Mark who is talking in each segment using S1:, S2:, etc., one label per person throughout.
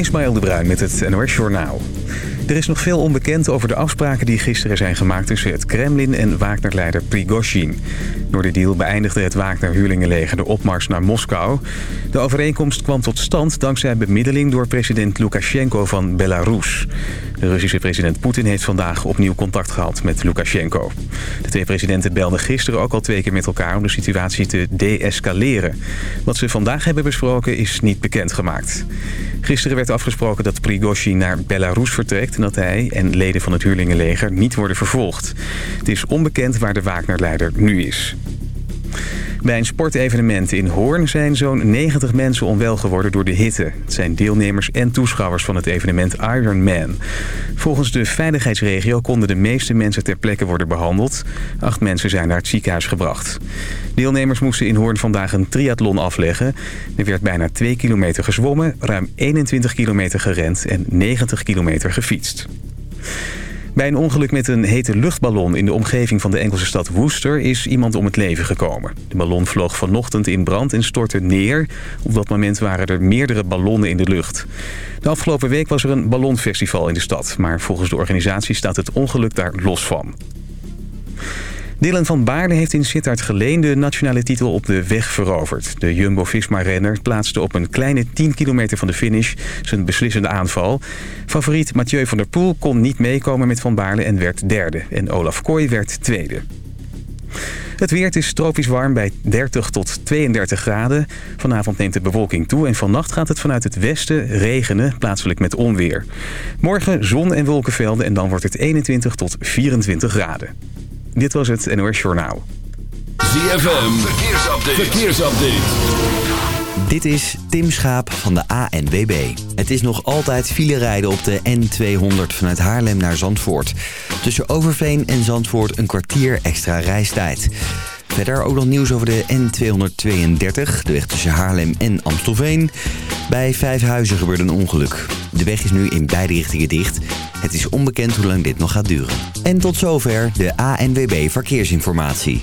S1: Ismaël de Bruin met het NOS Journaal. Er is nog veel onbekend over de afspraken die gisteren zijn gemaakt tussen het Kremlin en Wagner-leider Prigozhin. Door de deal beëindigde het Wagner-huurlingenleger de opmars naar Moskou. De overeenkomst kwam tot stand dankzij bemiddeling door president Lukashenko van Belarus. De Russische president Poetin heeft vandaag opnieuw contact gehad met Lukashenko. De twee presidenten belden gisteren ook al twee keer met elkaar om de situatie te deescaleren. Wat ze vandaag hebben besproken is niet bekendgemaakt. Gisteren werd afgesproken dat Prigozhin naar Belarus vertrekt... en dat hij en leden van het huurlingenleger niet worden vervolgd. Het is onbekend waar de Wagner-leider nu is. Bij een sportevenement in Hoorn zijn zo'n 90 mensen onwel geworden door de hitte. Het zijn deelnemers en toeschouwers van het evenement Ironman. Volgens de veiligheidsregio konden de meeste mensen ter plekke worden behandeld. Acht mensen zijn naar het ziekenhuis gebracht. Deelnemers moesten in Hoorn vandaag een triathlon afleggen. Er werd bijna 2 kilometer gezwommen, ruim 21 kilometer gerend en 90 kilometer gefietst. Bij een ongeluk met een hete luchtballon in de omgeving van de Engelse stad Worcester is iemand om het leven gekomen. De ballon vloog vanochtend in brand en stortte neer. Op dat moment waren er meerdere ballonnen in de lucht. De afgelopen week was er een ballonfestival in de stad, maar volgens de organisatie staat het ongeluk daar los van. Dylan van Baarle heeft in Sittard Geleen de nationale titel op de weg veroverd. De Jumbo-Visma-renner plaatste op een kleine 10 kilometer van de finish zijn beslissende aanval. Favoriet Mathieu van der Poel kon niet meekomen met Van Baarle en werd derde. En Olaf Kooi werd tweede. Het weer is tropisch warm bij 30 tot 32 graden. Vanavond neemt de bewolking toe en vannacht gaat het vanuit het westen regenen, plaatselijk met onweer. Morgen zon en wolkenvelden en dan wordt het 21 tot 24 graden. Dit was het NOS Journaal.
S2: ZFM, verkeersupdate. verkeersupdate.
S3: Dit is Tim Schaap van de ANWB. Het is nog altijd file rijden op de N200 vanuit Haarlem naar Zandvoort. Tussen Overveen en Zandvoort een kwartier extra reistijd. Verder ook nog nieuws over de N232, de weg tussen Haarlem en Amstelveen. Bij Vijfhuizen gebeurde een ongeluk. De weg is nu in beide richtingen dicht. Het is onbekend hoe lang dit nog gaat duren. En tot zover de ANWB Verkeersinformatie.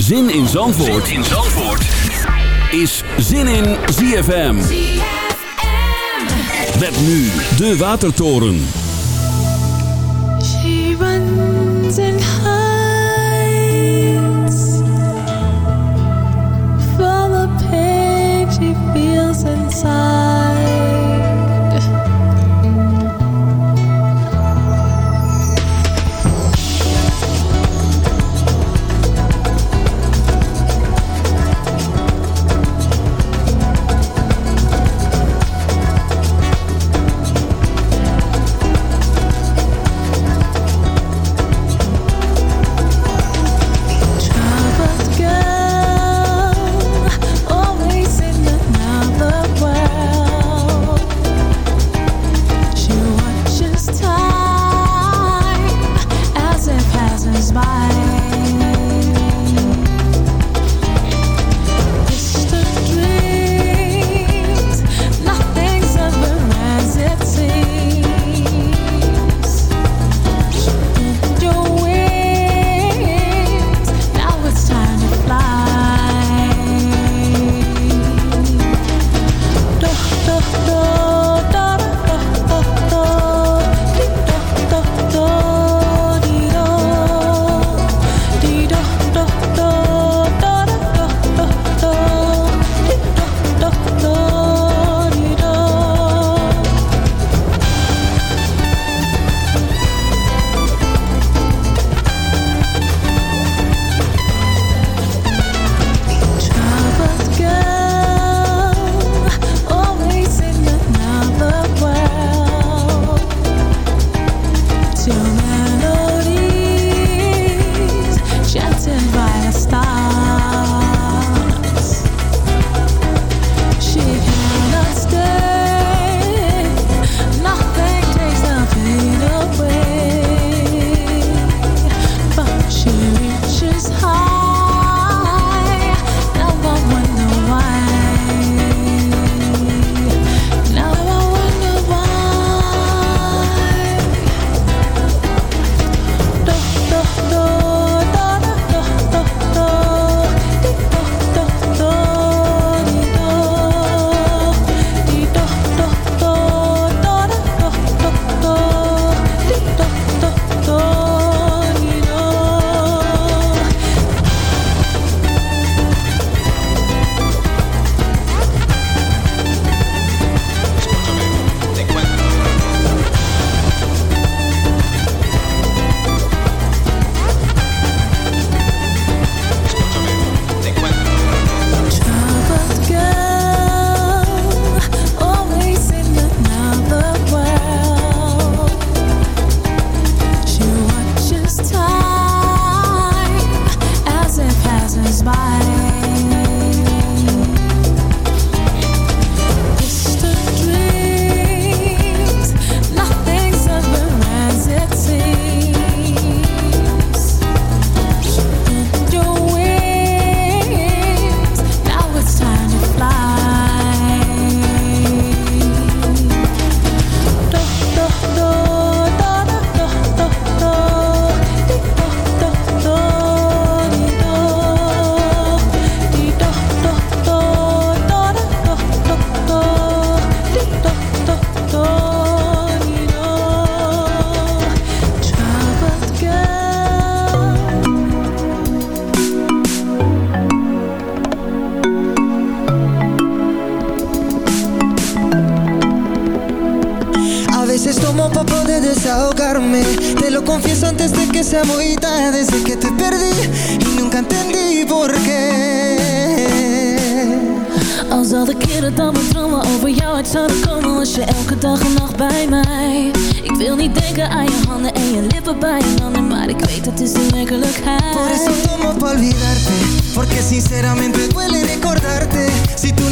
S2: Zin in Zandvoort, zin in Zandvoort. is Zin in ZFM. Met nu de Watertoren.
S4: She runs and hides from the pain she feels inside.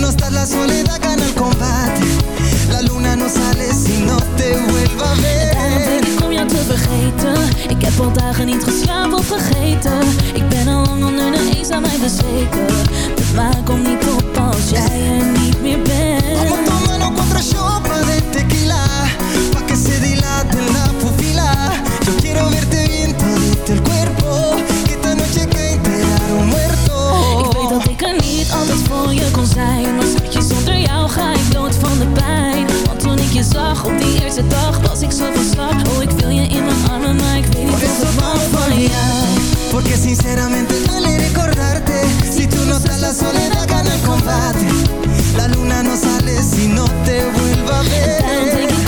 S5: Estás la soledad gana el combate. La luna no sale si no te vuelva a ver.
S4: Daarom denk ik om jou te vergeten. Ik heb al dagen niet geslapen of vergeten. Ik ben al lang onder de eens aan mij bezweken. De maan komt niet op als jij er niet meer bent.
S5: Vamos tomando shots más de tequila Pa' que se dilate la pupila. Yo quiero verte bien todito el cuerpo
S4: voor je kon zijn. Maar schatje, zonder jou ga ik dood van de pijn. Want toen ik je zag op die eerste dag Was ik zo van Oh, ik wil je in mijn armen Maar ik weet niet
S5: Por
S4: of ik
S5: pa'
S4: van jou.
S5: Porque sinceramente duele recordarte Si tú no estás la soledad gana el combate. La luna no sale si no te vuelva a ver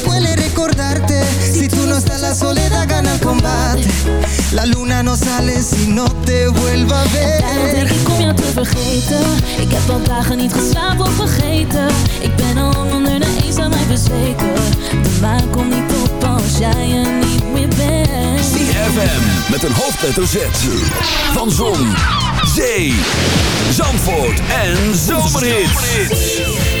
S5: no te vuelva a
S4: Daarom denk
S5: ver
S4: ik om jou te vergeten. Ik heb al dagen niet geslapen of vergeten. Ik ben al lang onder de eens aan mij bezweken. De maan komt niet op als jij er niet meer bent.
S2: ZFM met een hoofdletter Z. Van Zon, Zee, Zandvoort en Zomerhits.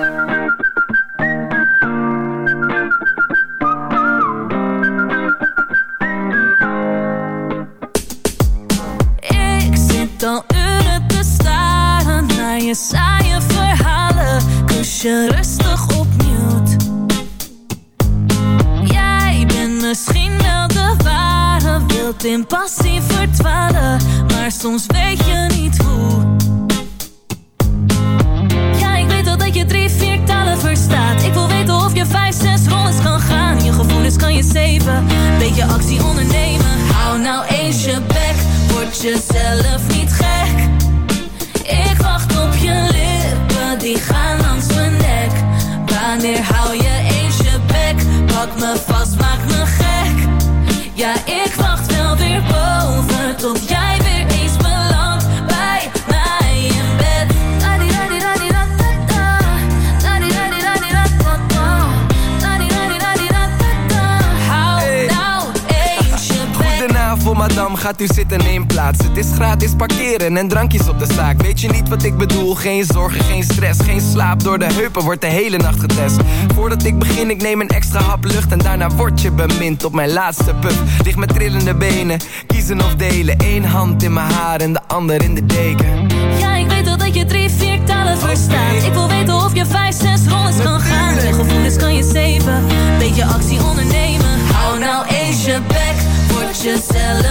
S6: Geen zorgen, geen stress, geen slaap door de heupen wordt de hele nacht getest. Voordat ik begin, ik neem een extra hap lucht En daarna word je bemind op mijn laatste puff. Ligt met trillende benen, kiezen of delen. Eén hand in mijn haar en de ander in de deken.
S4: Ja, ik weet al dat je drie, vier talen verstaat. Ik wil weten of je vijf, zes rollens kan gaan. Zijn gevoelens kan je zeven, beetje actie ondernemen. Hou nou eens je bek, word jezelf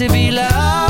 S6: to be loved.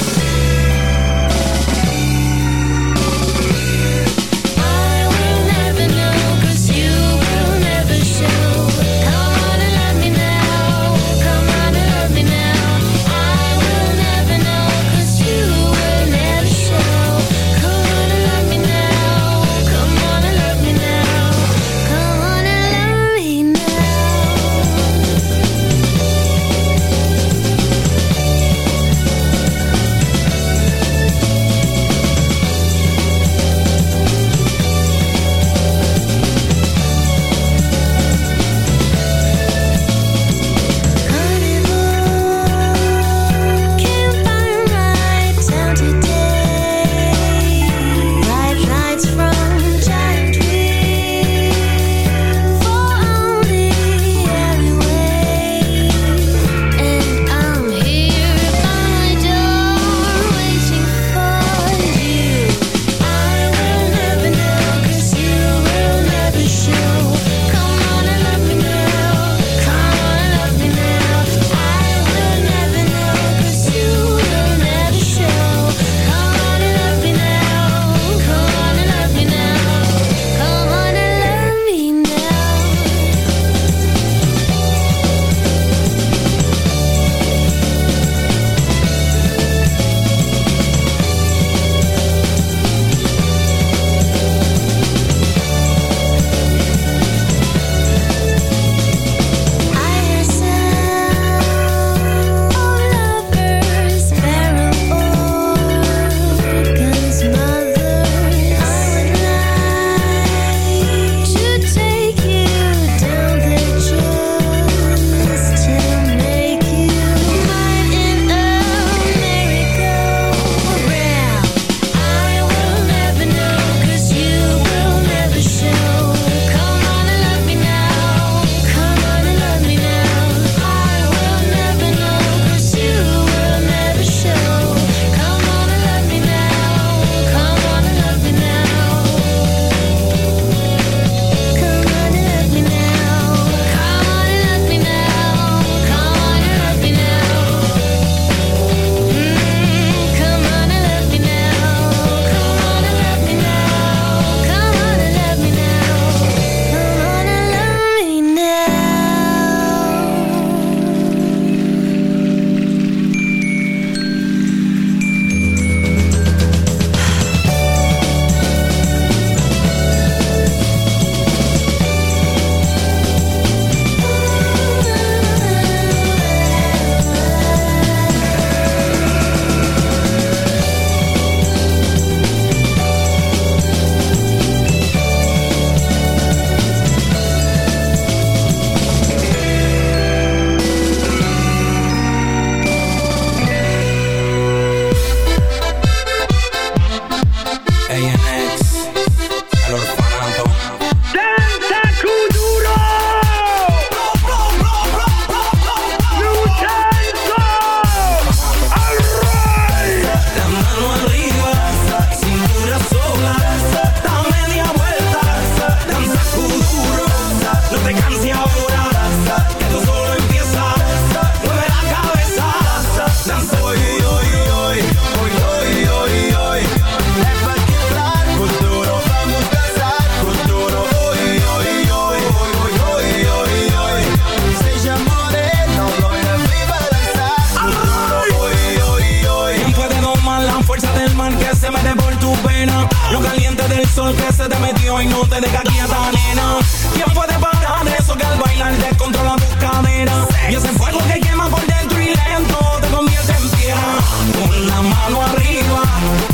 S7: Cintura sola, da media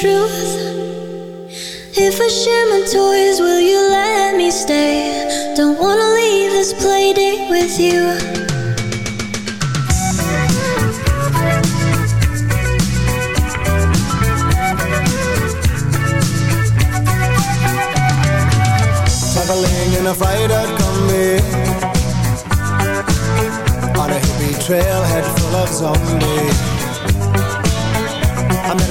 S2: truth. If I share my toys, will you let me stay? Don't wanna leave this play date with you.
S8: Traveling in a freighter combi On a hippie trailhead full of zombies